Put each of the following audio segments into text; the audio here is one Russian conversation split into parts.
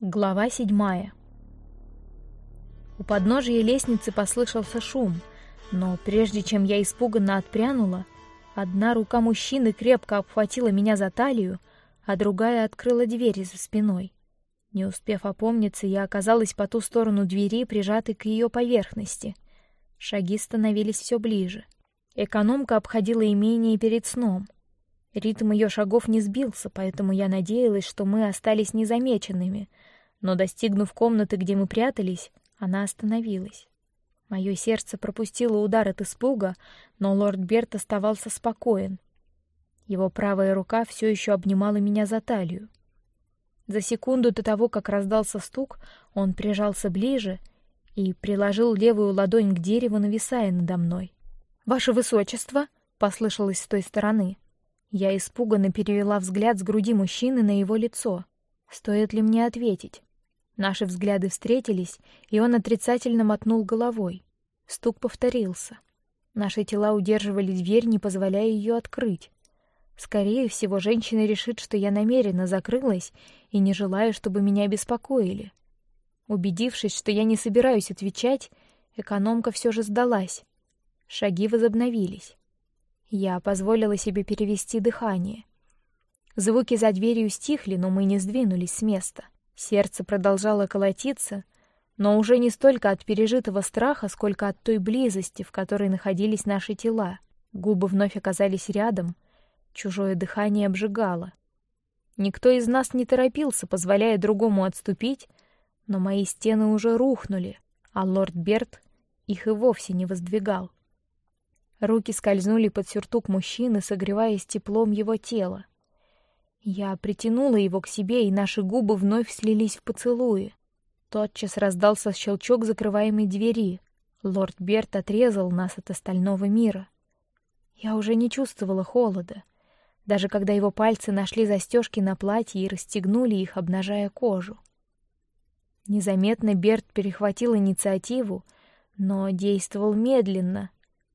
Глава седьмая. У подножия лестницы послышался шум, но прежде чем я испуганно отпрянула, одна рука мужчины крепко обхватила меня за талию, а другая открыла дверь за спиной. Не успев опомниться, я оказалась по ту сторону двери, прижатой к ее поверхности. Шаги становились все ближе. Экономка обходила имение перед сном. Ритм ее шагов не сбился, поэтому я надеялась, что мы остались незамеченными — но достигнув комнаты, где мы прятались, она остановилась. Мое сердце пропустило удар от испуга, но лорд Берт оставался спокоен. Его правая рука все еще обнимала меня за талию. За секунду до того, как раздался стук, он прижался ближе и приложил левую ладонь к дереву, нависая надо мной. Ваше высочество, послышалось с той стороны. Я испуганно перевела взгляд с груди мужчины на его лицо. Стоит ли мне ответить? Наши взгляды встретились, и он отрицательно мотнул головой. Стук повторился. Наши тела удерживали дверь, не позволяя ее открыть. Скорее всего, женщина решит, что я намеренно закрылась и не желаю, чтобы меня беспокоили. Убедившись, что я не собираюсь отвечать, экономка все же сдалась. Шаги возобновились. Я позволила себе перевести дыхание. Звуки за дверью стихли, но мы не сдвинулись с места. Сердце продолжало колотиться, но уже не столько от пережитого страха, сколько от той близости, в которой находились наши тела. Губы вновь оказались рядом, чужое дыхание обжигало. Никто из нас не торопился, позволяя другому отступить, но мои стены уже рухнули, а лорд Берт их и вовсе не воздвигал. Руки скользнули под сюртук мужчины, согреваясь теплом его тела. Я притянула его к себе, и наши губы вновь слились в поцелуи. Тотчас раздался щелчок закрываемой двери. Лорд Берт отрезал нас от остального мира. Я уже не чувствовала холода, даже когда его пальцы нашли застежки на платье и расстегнули их, обнажая кожу. Незаметно Берт перехватил инициативу, но действовал медленно,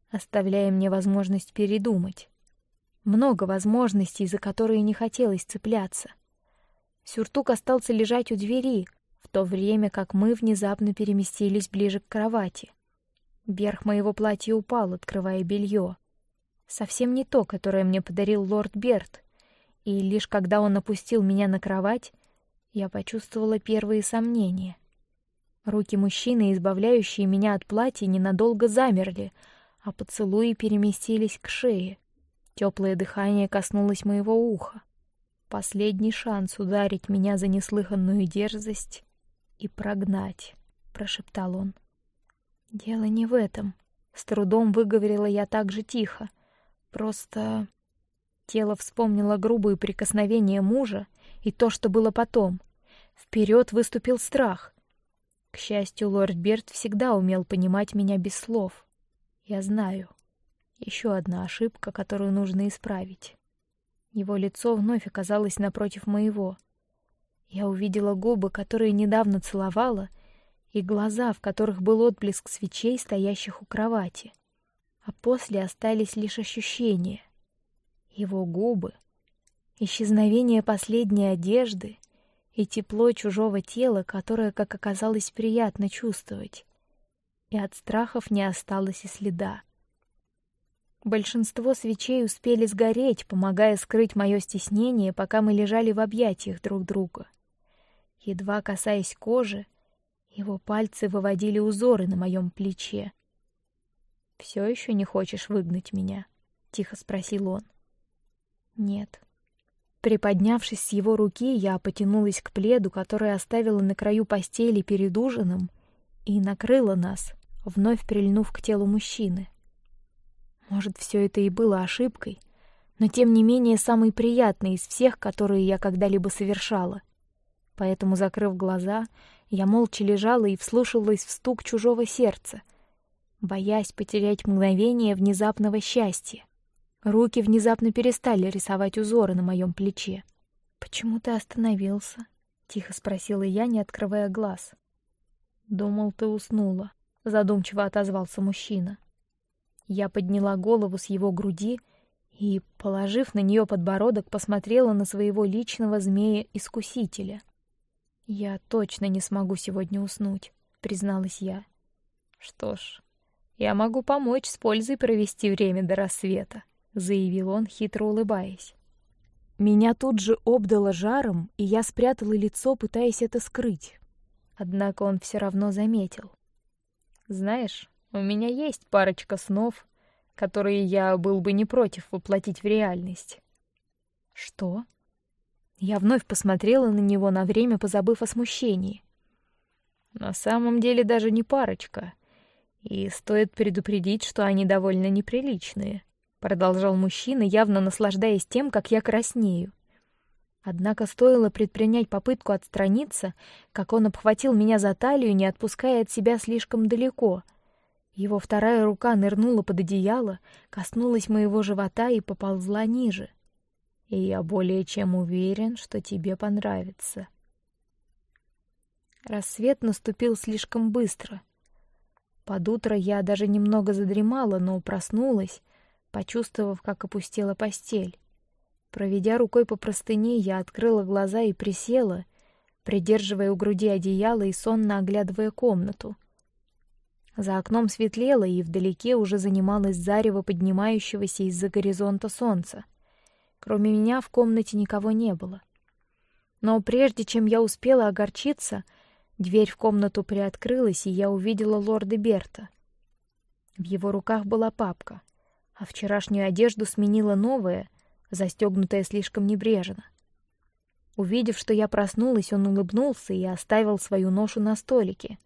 оставляя мне возможность передумать. Много возможностей, за которые не хотелось цепляться. Сюртук остался лежать у двери, в то время как мы внезапно переместились ближе к кровати. Верх моего платья упал, открывая белье. Совсем не то, которое мне подарил лорд Берт. И лишь когда он опустил меня на кровать, я почувствовала первые сомнения. Руки мужчины, избавляющие меня от платья, ненадолго замерли, а поцелуи переместились к шее. Теплое дыхание коснулось моего уха. Последний шанс ударить меня за неслыханную дерзость и прогнать, прошептал он. Дело не в этом. С трудом выговорила я так же тихо. Просто тело вспомнило грубые прикосновения мужа и то, что было потом. Вперед выступил страх. К счастью, лорд Берт всегда умел понимать меня без слов. Я знаю. Еще одна ошибка, которую нужно исправить. Его лицо вновь оказалось напротив моего. Я увидела губы, которые недавно целовала, и глаза, в которых был отблеск свечей, стоящих у кровати. А после остались лишь ощущения. Его губы, исчезновение последней одежды и тепло чужого тела, которое, как оказалось, приятно чувствовать. И от страхов не осталось и следа. Большинство свечей успели сгореть, помогая скрыть мое стеснение, пока мы лежали в объятиях друг друга. Едва касаясь кожи, его пальцы выводили узоры на моем плече. Все еще не хочешь выгнать меня? тихо спросил он. Нет. Приподнявшись с его руки, я потянулась к пледу, который оставила на краю постели перед ужином, и накрыла нас, вновь прильнув к телу мужчины. Может, все это и было ошибкой, но тем не менее самый приятный из всех, которые я когда-либо совершала. Поэтому, закрыв глаза, я молча лежала и вслушивалась в стук чужого сердца, боясь потерять мгновение внезапного счастья. Руки внезапно перестали рисовать узоры на моем плече. Почему ты остановился? Тихо спросила я, не открывая глаз. Думал, ты уснула. Задумчиво отозвался мужчина. Я подняла голову с его груди и, положив на нее подбородок, посмотрела на своего личного змея-искусителя. Я точно не смогу сегодня уснуть, призналась я. Что ж, я могу помочь с пользой провести время до рассвета, заявил он, хитро улыбаясь. Меня тут же обдало жаром, и я спрятала лицо, пытаясь это скрыть. Однако он все равно заметил. Знаешь, у меня есть парочка снов, которые я был бы не против воплотить в реальность. Что? Я вновь посмотрела на него на время, позабыв о смущении. На самом деле даже не парочка, и стоит предупредить, что они довольно неприличные. Продолжал мужчина, явно наслаждаясь тем, как я краснею. Однако стоило предпринять попытку отстраниться, как он обхватил меня за талию, не отпуская от себя слишком далеко. Его вторая рука нырнула под одеяло, коснулась моего живота и поползла ниже и я более чем уверен, что тебе понравится. Рассвет наступил слишком быстро. Под утро я даже немного задремала, но проснулась, почувствовав, как опустела постель. Проведя рукой по простыне, я открыла глаза и присела, придерживая у груди одеяло и сонно оглядывая комнату. За окном светлело, и вдалеке уже занималось зарево поднимающегося из-за горизонта солнца. Кроме меня в комнате никого не было. Но прежде чем я успела огорчиться, дверь в комнату приоткрылась, и я увидела лорда Берта. В его руках была папка, а вчерашнюю одежду сменила новая, застегнутая слишком небрежно. Увидев, что я проснулась, он улыбнулся и оставил свою ношу на столике.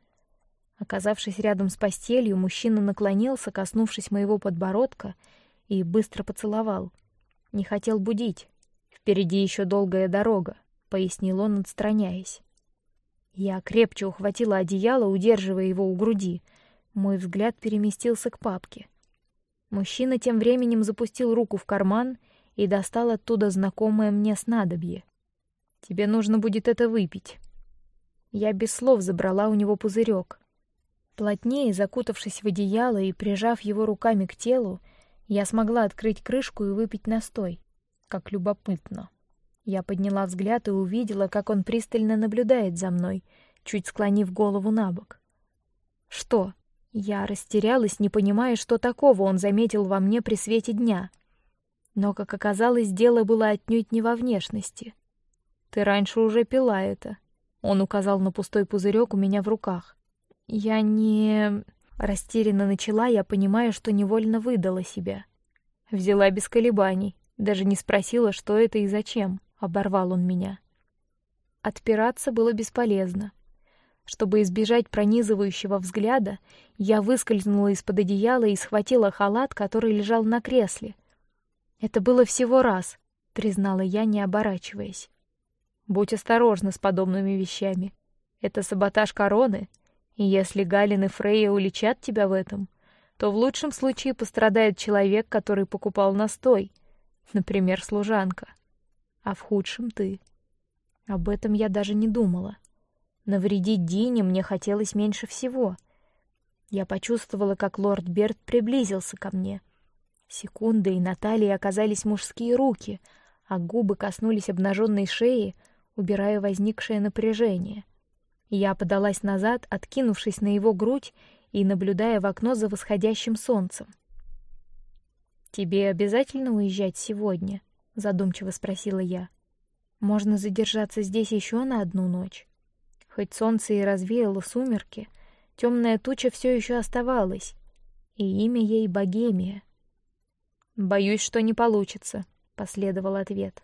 Оказавшись рядом с постелью, мужчина наклонился, коснувшись моего подбородка, и быстро поцеловал. Не хотел будить. Впереди еще долгая дорога, пояснил он, отстраняясь. Я крепче ухватила одеяло, удерживая его у груди. Мой взгляд переместился к папке. Мужчина тем временем запустил руку в карман и достал оттуда знакомое мне снадобье. Тебе нужно будет это выпить. Я без слов забрала у него пузырек. Плотнее закутавшись в одеяло и прижав его руками к телу, я смогла открыть крышку и выпить настой. Как любопытно. Я подняла взгляд и увидела, как он пристально наблюдает за мной, чуть склонив голову на бок. Что? Я растерялась, не понимая, что такого он заметил во мне при свете дня. Но, как оказалось, дело было отнюдь не во внешности. Ты раньше уже пила это. Он указал на пустой пузырек у меня в руках. Я не Растерянно начала я, понимая, что невольно выдала себя. Взяла без колебаний, даже не спросила, что это и зачем. Оборвал он меня. Отпираться было бесполезно. Чтобы избежать пронизывающего взгляда, я выскользнула из-под одеяла и схватила халат, который лежал на кресле. Это было всего раз, признала я, не оборачиваясь. Будь осторожна с подобными вещами. Это саботаж короны, и если Галин и Фрейя уличат тебя в этом, то в лучшем случае пострадает человек, который покупал настой, например, служанка, а в худшем ты. Об этом я даже не думала. Навредить Дине мне хотелось меньше всего. Я почувствовала, как лорд Берт приблизился ко мне. Секунды и на талии оказались мужские руки, а губы коснулись обнаженной шеи, убирая возникшее напряжение. Я подалась назад, откинувшись на его грудь и наблюдая в окно за восходящим солнцем. Тебе обязательно уезжать сегодня? задумчиво спросила я. Можно задержаться здесь еще на одну ночь. Хоть солнце и развеяло сумерки, темная туча все еще оставалась, и имя ей Богемия. Боюсь, что не получится, последовал ответ.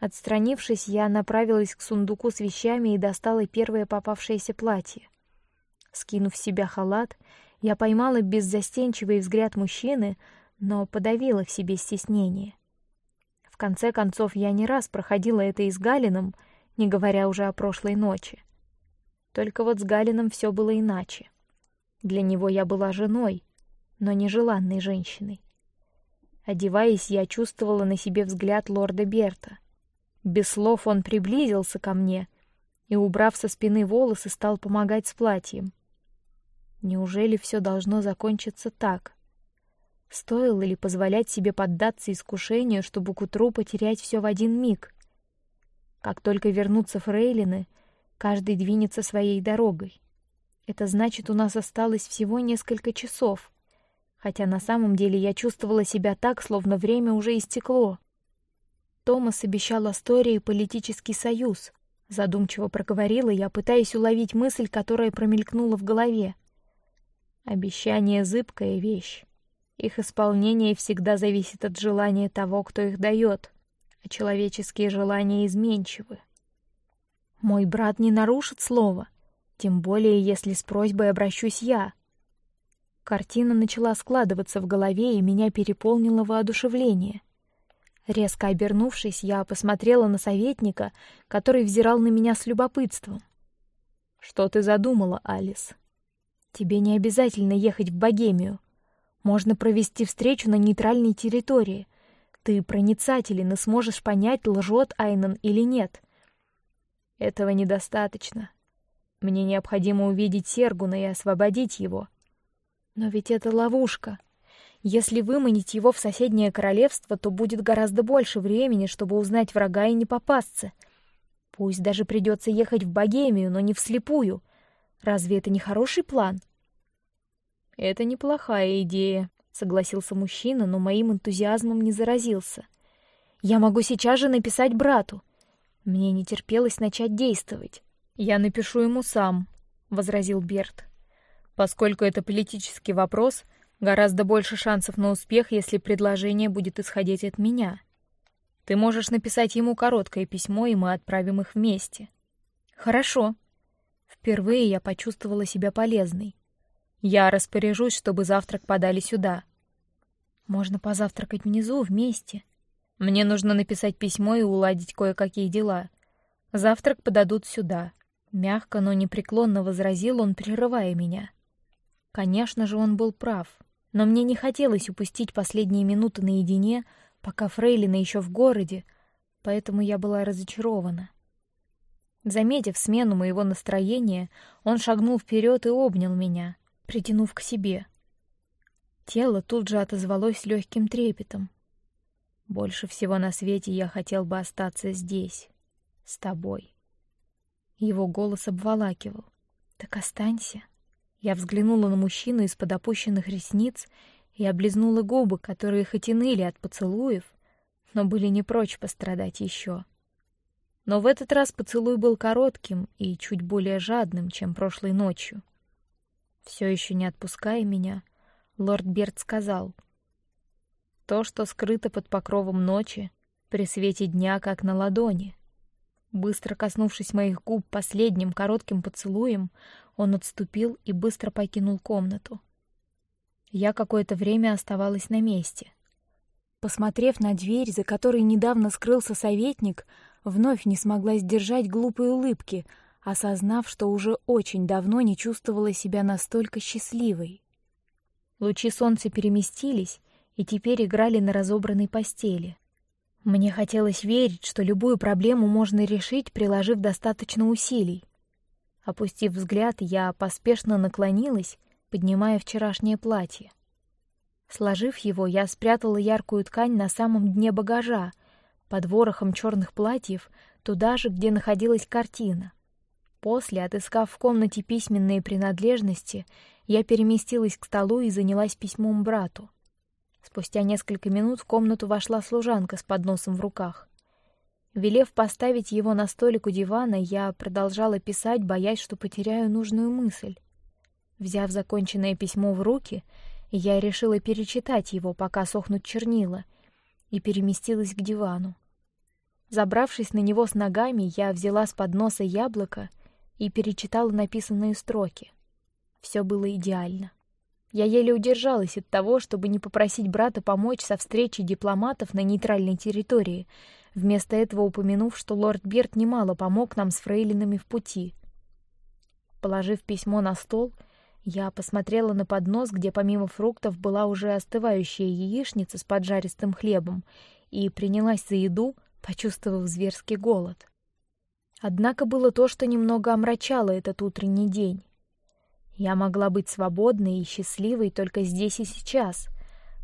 Отстранившись, я направилась к сундуку с вещами и достала первое попавшееся платье. Скинув с себя халат, я поймала беззастенчивый взгляд мужчины, но подавила в себе стеснение. В конце концов, я не раз проходила это и с Галином, не говоря уже о прошлой ночи. Только вот с Галином все было иначе. Для него я была женой, но не желанной женщиной. Одеваясь, я чувствовала на себе взгляд лорда Берта — без слов он приблизился ко мне и, убрав со спины волосы, стал помогать с платьем. Неужели все должно закончиться так? Стоило ли позволять себе поддаться искушению, чтобы к утру потерять все в один миг? Как только вернутся фрейлины, Каждый двинется своей дорогой. Это значит, у нас осталось всего несколько часов, хотя на самом деле я чувствовала себя так, словно время уже истекло. Томас обещал Астории политический союз. Задумчиво проговорила я, пытаясь уловить мысль, которая промелькнула в голове. Обещание зыбкая вещь. Их исполнение всегда зависит от желания того, кто их дает, а человеческие желания изменчивы. Мой брат не нарушит слова, тем более если с просьбой обращусь я. Картина начала складываться в голове, и меня переполнило воодушевление. Резко обернувшись, я посмотрела на советника, который взирал на меня с любопытством. Что ты задумала, Алис? Тебе не обязательно ехать в Богемию. Можно провести встречу на нейтральной территории. Ты проницателен и сможешь понять, лжет Айнан или нет. Этого недостаточно. Мне необходимо увидеть Сергуна и освободить его. Но ведь это ловушка. Если выманить его в соседнее королевство, то будет гораздо больше времени, чтобы узнать врага и не попасться. Пусть даже придется ехать в Богемию, но не вслепую. Разве это не хороший план? Это неплохая идея, согласился мужчина, но моим энтузиазмом не заразился. Я могу сейчас же написать брату. Мне не терпелось начать действовать. Я напишу ему сам, возразил Берт. Поскольку это политический вопрос, гораздо больше шансов на успех, если предложение будет исходить от меня. Ты можешь написать ему короткое письмо, и мы отправим их вместе. Хорошо. Впервые я почувствовала себя полезной. Я распоряжусь, чтобы завтрак подали сюда. Можно позавтракать внизу вместе. Мне нужно написать письмо и уладить кое-какие дела. Завтрак подадут сюда. Мягко, но непреклонно возразил он, прерывая меня. Конечно же, он был прав но мне не хотелось упустить последние минуты наедине, пока Фрейлина еще в городе, поэтому я была разочарована. Заметив смену моего настроения, он шагнул вперед и обнял меня, притянув к себе. Тело тут же отозвалось легким трепетом. Больше всего на свете я хотел бы остаться здесь, с тобой. Его голос обволакивал. Так останься. Я взглянула на мужчину из-под опущенных ресниц и облизнула губы, которые хоть и ныли от поцелуев, но были не прочь пострадать еще. Но в этот раз поцелуй был коротким и чуть более жадным, чем прошлой ночью. Все еще не отпуская меня, лорд Берт сказал: "То, что скрыто под покровом ночи, при свете дня, как на ладони. Быстро коснувшись моих губ последним коротким поцелуем, он отступил и быстро покинул комнату. Я какое-то время оставалась на месте. Посмотрев на дверь, за которой недавно скрылся советник, вновь не смогла сдержать глупой улыбки, осознав, что уже очень давно не чувствовала себя настолько счастливой. Лучи солнца переместились и теперь играли на разобранной постели. Мне хотелось верить, что любую проблему можно решить, приложив достаточно усилий. Опустив взгляд, я поспешно наклонилась, поднимая вчерашнее платье. Сложив его, я спрятала яркую ткань на самом дне багажа, под ворохом черных платьев, туда же, где находилась картина. После, отыскав в комнате письменные принадлежности, я переместилась к столу и занялась письмом брату. Спустя несколько минут в комнату вошла служанка с подносом в руках. Велев поставить его на столик у дивана, я продолжала писать, боясь, что потеряю нужную мысль. Взяв законченное письмо в руки, я решила перечитать его, пока сохнут чернила, и переместилась к дивану. Забравшись на него с ногами, я взяла с подноса яблоко и перечитала написанные строки. Все было идеально. Я еле удержалась от того, чтобы не попросить брата помочь со встречей дипломатов на нейтральной территории, вместо этого упомянув, что лорд Берт немало помог нам с фрейлинами в пути. Положив письмо на стол, я посмотрела на поднос, где помимо фруктов была уже остывающая яичница с поджаристым хлебом, и принялась за еду, почувствовав зверский голод. Однако было то, что немного омрачало этот утренний день. Я могла быть свободной и счастливой только здесь и сейчас,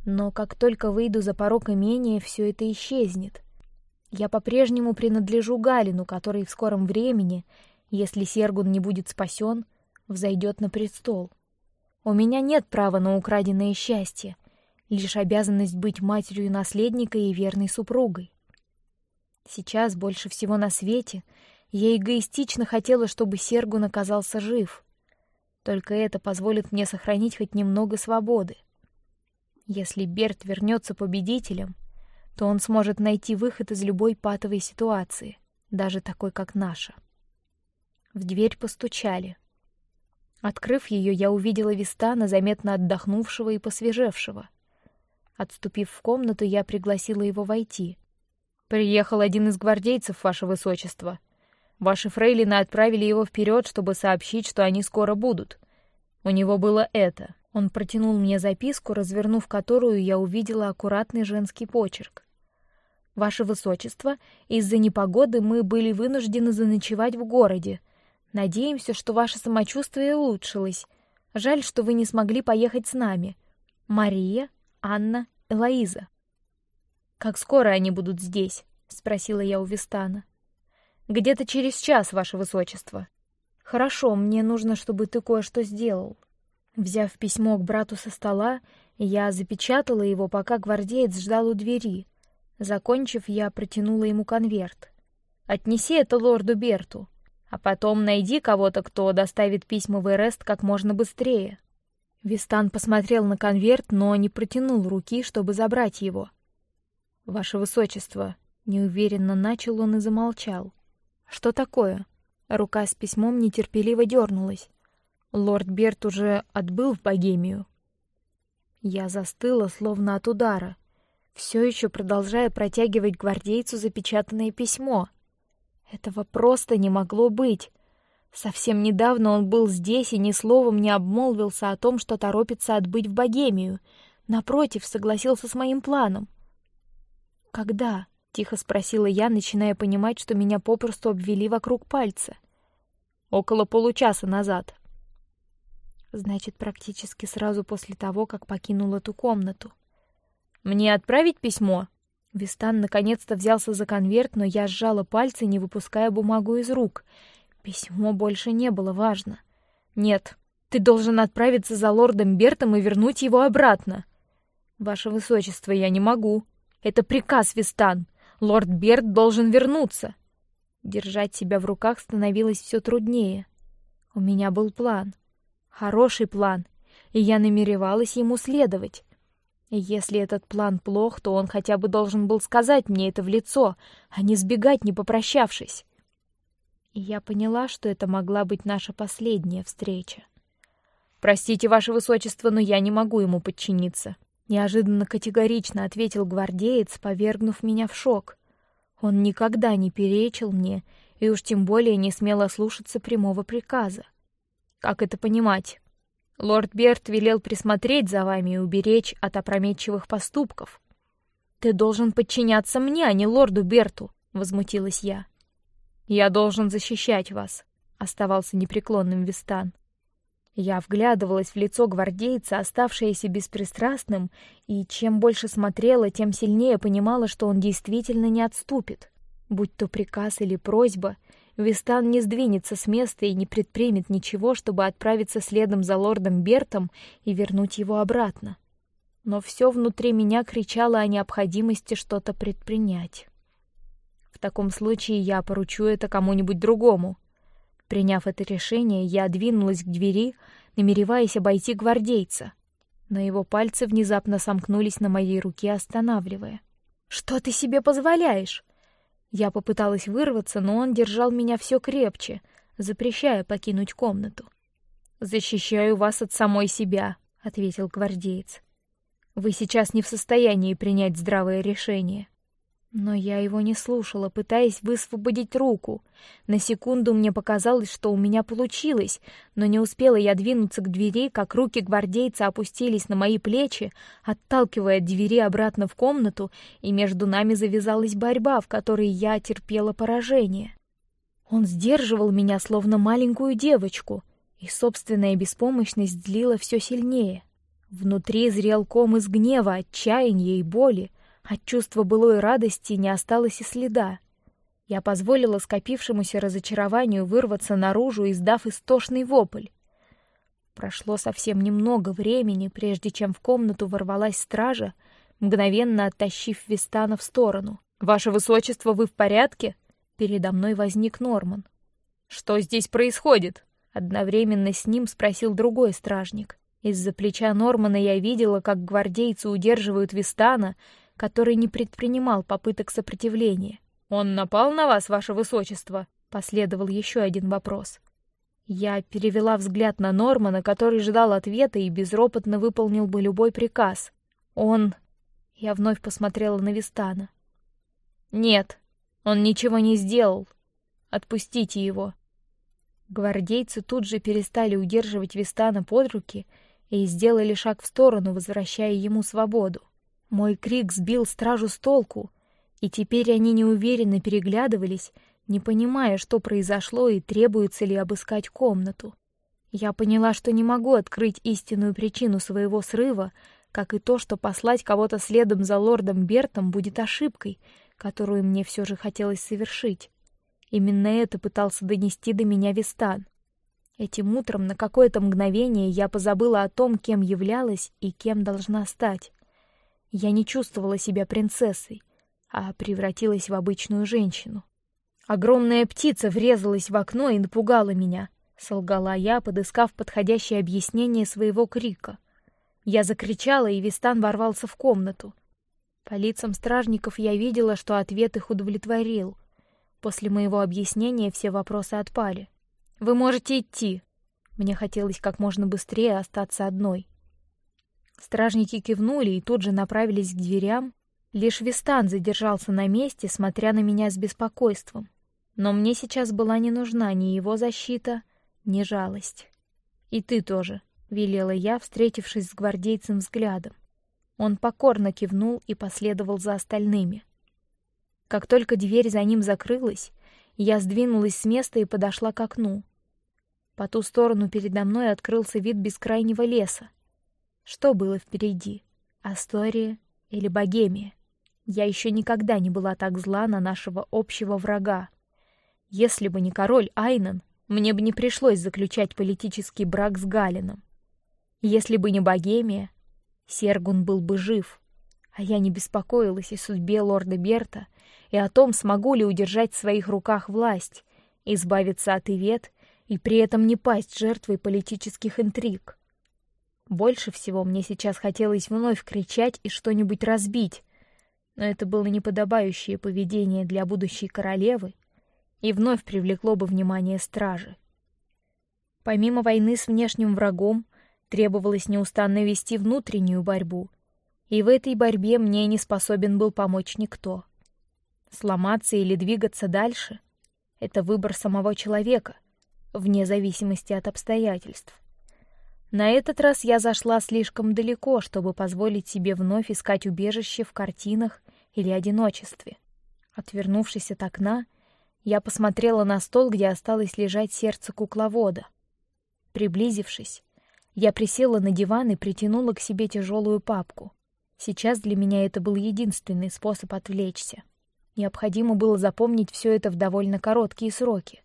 но как только выйду за порог имения, все это исчезнет. Я по-прежнему принадлежу Галину, который в скором времени, если Сергун не будет спасен, взойдет на престол. У меня нет права на украденное счастье, лишь обязанность быть матерью наследника и верной супругой. Сейчас больше всего на свете я эгоистично хотела, чтобы Сергун оказался жив. Только это позволит мне сохранить хоть немного свободы. Если Берт вернется победителем, то он сможет найти выход из любой патовой ситуации, даже такой, как наша. В дверь постучали. Открыв ее, я увидела Вистана, заметно отдохнувшего и посвежевшего. Отступив в комнату, я пригласила его войти. Приехал один из гвардейцев, ваше высочество. Ваши фрейлины отправили его вперед, чтобы сообщить, что они скоро будут. У него было это. Он протянул мне записку, развернув которую я увидела аккуратный женский почерк. Ваше высочество, из-за непогоды мы были вынуждены заночевать в городе. Надеемся, что ваше самочувствие улучшилось. Жаль, что вы не смогли поехать с нами. Мария, Анна, Элоиза. Как скоро они будут здесь? спросила я у Вистана. Где-то через час, ваше высочество. Хорошо, мне нужно, чтобы ты кое-что сделал. Взяв письмо к брату со стола, я запечатала его, пока гвардеец ждал у двери. Закончив, я протянула ему конверт. Отнеси это лорду Берту, а потом найди кого-то, кто доставит письма в Эрест как можно быстрее. Вистан посмотрел на конверт, но не протянул руки, чтобы забрать его. Ваше высочество, неуверенно начал он и замолчал. Что такое? Рука с письмом нетерпеливо дернулась. Лорд Берт уже отбыл в Богемию. Я застыла, словно от удара, все еще продолжая протягивать гвардейцу запечатанное письмо. Этого просто не могло быть. Совсем недавно он был здесь и ни словом не обмолвился о том, что торопится отбыть в Богемию. Напротив, согласился с моим планом. Когда? Тихо спросила я, начиная понимать, что меня попросту обвели вокруг пальца. Около получаса назад. Значит, практически сразу после того, как покинул эту комнату. Мне отправить письмо? Вистан наконец-то взялся за конверт, но я сжала пальцы, не выпуская бумагу из рук. Письмо больше не было важно. Нет, ты должен отправиться за лордом Бертом и вернуть его обратно. Ваше высочество, я не могу. Это приказ, Вистан. Лорд Берт должен вернуться. Держать себя в руках становилось все труднее. У меня был план, хороший план, и я намеревалась ему следовать. Если этот план плох, то он хотя бы должен был сказать мне это в лицо, а не сбегать, не попрощавшись. Я поняла, что это могла быть наша последняя встреча. Простите, ваше высочество, но я не могу ему подчиниться. Неожиданно категорично ответил гвардеец, повергнув меня в шок. Он никогда не перечил мне и уж тем более не смел слушаться прямого приказа. Как это понимать? Лорд Берт велел присмотреть за вами и уберечь от опрометчивых поступков. Ты должен подчиняться мне, а не лорду Берту, возмутилась я. Я должен защищать вас, оставался непреклонным Вистан. Я вглядывалась в лицо гвардейца, оставшееся беспристрастным, и чем больше смотрела, тем сильнее понимала, что он действительно не отступит. Будь то приказ или просьба, Вистан не сдвинется с места и не предпримет ничего, чтобы отправиться следом за лордом Бертом и вернуть его обратно. Но все внутри меня кричало о необходимости что-то предпринять. В таком случае я поручу это кому-нибудь другому. Приняв это решение, я двинулась к двери, намереваясь обойти гвардейца. Но его пальцы внезапно сомкнулись на моей руке, останавливая. Что ты себе позволяешь? Я попыталась вырваться, но он держал меня все крепче, запрещая покинуть комнату. Защищаю вас от самой себя, ответил гвардеец. Вы сейчас не в состоянии принять здравое решение. Но я его не слушала, пытаясь высвободить руку. На секунду мне показалось, что у меня получилось, но не успела я двинуться к двери, как руки гвардейца опустились на мои плечи, отталкивая от двери обратно в комнату, и между нами завязалась борьба, в которой я терпела поражение. Он сдерживал меня, словно маленькую девочку, и собственная беспомощность злила все сильнее. Внутри зрел ком из гнева, отчаяния и боли. От чувства былой радости не осталось и следа. Я позволила скопившемуся разочарованию вырваться наружу, издав истошный вопль. Прошло совсем немного времени, прежде чем в комнату ворвалась стража, мгновенно оттащив Вистана в сторону. Ваше высочество, вы в порядке? Передо мной возник Норман. Что здесь происходит? Одновременно с ним спросил другой стражник. Из-за плеча Нормана я видела, как гвардейцы удерживают Вистана, который не предпринимал попыток сопротивления. Он напал на вас, ваше высочество? Последовал еще один вопрос. Я перевела взгляд на Нормана, который ждал ответа и безропотно выполнил бы любой приказ. Он... Я вновь посмотрела на Вистана. Нет, он ничего не сделал. Отпустите его. Гвардейцы тут же перестали удерживать Вистана под руки и сделали шаг в сторону, возвращая ему свободу. Мой крик сбил стражу с толку, и теперь они неуверенно переглядывались, не понимая, что произошло и требуется ли обыскать комнату. Я поняла, что не могу открыть истинную причину своего срыва, как и то, что послать кого-то следом за лордом Бертом будет ошибкой, которую мне все же хотелось совершить. Именно это пытался донести до меня Вистан. Этим утром на какое-то мгновение я позабыла о том, кем являлась и кем должна стать. Я не чувствовала себя принцессой, а превратилась в обычную женщину. Огромная птица врезалась в окно и напугала меня. Солгала я, подыскав подходящее объяснение своего крика. Я закричала, и Вистан ворвался в комнату. По лицам стражников я видела, что ответ их удовлетворил. После моего объяснения все вопросы отпали. Вы можете идти. Мне хотелось как можно быстрее остаться одной. Стражники кивнули и тут же направились к дверям. Лишь Вистан задержался на месте, смотря на меня с беспокойством. Но мне сейчас была не нужна ни его защита, ни жалость. И ты тоже, велела я, встретившись с гвардейцем взглядом. Он покорно кивнул и последовал за остальными. Как только дверь за ним закрылась, я сдвинулась с места и подошла к окну. По ту сторону передо мной открылся вид бескрайнего леса. Что было впереди? Астория или Богемия? Я еще никогда не была так зла на нашего общего врага. Если бы не король Айнан, мне бы не пришлось заключать политический брак с Галином. Если бы не Богемия, Сергун был бы жив, а я не беспокоилась о судьбе лорда Берта и о том, смогу ли удержать в своих руках власть, избавиться от Ивет и при этом не пасть жертвой политических интриг. Больше всего мне сейчас хотелось вновь кричать и что-нибудь разбить, но это было неподобающее поведение для будущей королевы и вновь привлекло бы внимание стражи. Помимо войны с внешним врагом, требовалось неустанно вести внутреннюю борьбу, и в этой борьбе мне не способен был помочь никто. Сломаться или двигаться дальше — это выбор самого человека, вне зависимости от обстоятельств. На этот раз я зашла слишком далеко, чтобы позволить себе вновь искать убежище в картинах или одиночестве. Отвернувшись от окна, я посмотрела на стол, где осталось лежать сердце кукловода. Приблизившись, я присела на диван и притянула к себе тяжелую папку. Сейчас для меня это был единственный способ отвлечься. Необходимо было запомнить все это в довольно короткие сроки.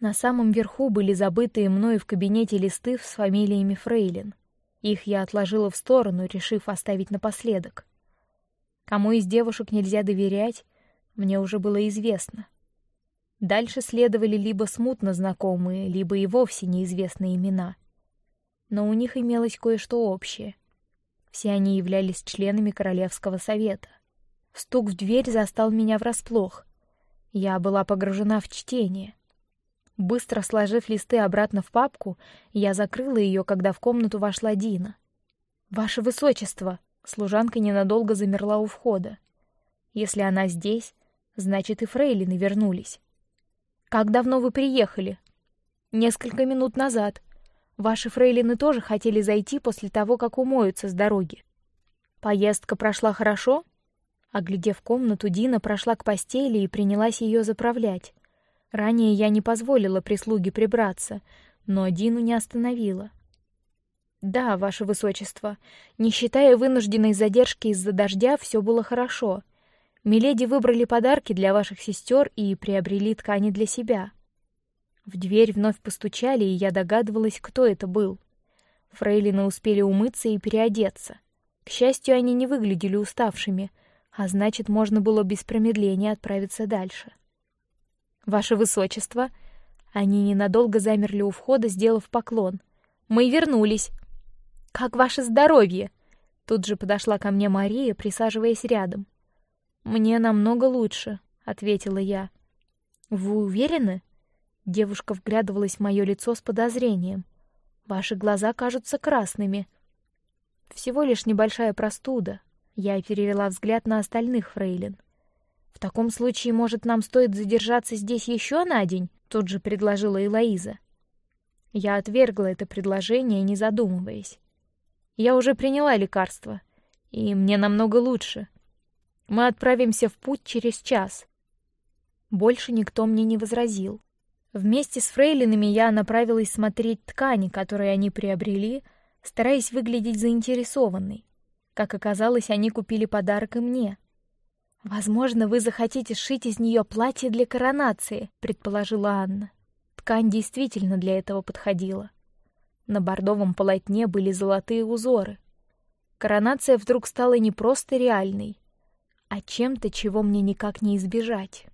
На самом верху были забытые мною в кабинете листы с фамилиями Фрейлин. Их я отложила в сторону, решив оставить напоследок. Кому из девушек нельзя доверять, мне уже было известно. Дальше следовали либо смутно знакомые, либо и вовсе неизвестные имена — но у них имелось кое-что общее. Все они являлись членами королевского совета. Стук в дверь застал меня врасплох. Я была погружена в чтение. Быстро сложив листы обратно в папку, я закрыла ее, когда в комнату вошла Дина. Ваше высочество, служанка ненадолго замерла у входа. Если она здесь, значит и фрейлины вернулись. Как давно вы приехали? Несколько минут назад. Ваши фрейлины тоже хотели зайти после того, как умоются с дороги. Поездка прошла хорошо. Оглядев комнату, Дина прошла к постели и принялась ее заправлять. Ранее я не позволила прислуге прибраться, но Дину не остановила. Да, ваше высочество, не считая вынужденной задержки из-за дождя, все было хорошо. Миледи выбрали подарки для ваших сестер и приобрели ткани для себя. В дверь вновь постучали, и я догадывалась, кто это был. Фрейлины успели умыться и переодеться. К счастью, они не выглядели уставшими, а значит, можно было без промедления отправиться дальше. Ваше высочество, они ненадолго замерли у входа, сделав поклон. Мы вернулись. Как ваше здоровье? Тут же подошла ко мне Мария, присаживаясь рядом. Мне намного лучше, ответила я. Вы уверены? Девушка вглядывалась в мое лицо с подозрением. Ваши глаза кажутся красными. Всего лишь небольшая простуда. Я перевела взгляд на остальных фрейлин. В таком случае, может, нам стоит задержаться здесь еще на день? Тут же предложила Элоиза. Я отвергла это предложение, не задумываясь. Я уже приняла лекарство, и мне намного лучше. Мы отправимся в путь через час. Больше никто мне не возразил. Вместе с фрейлинами я направилась смотреть ткани, которые они приобрели, стараясь выглядеть заинтересованной. Как оказалось, они купили подарок и мне. Возможно, вы захотите сшить из нее платье для коронации, предположила Анна. Ткань действительно для этого подходила. На бордовом полотне были золотые узоры. Коронация вдруг стала не просто реальной, а чем-то, чего мне никак не избежать.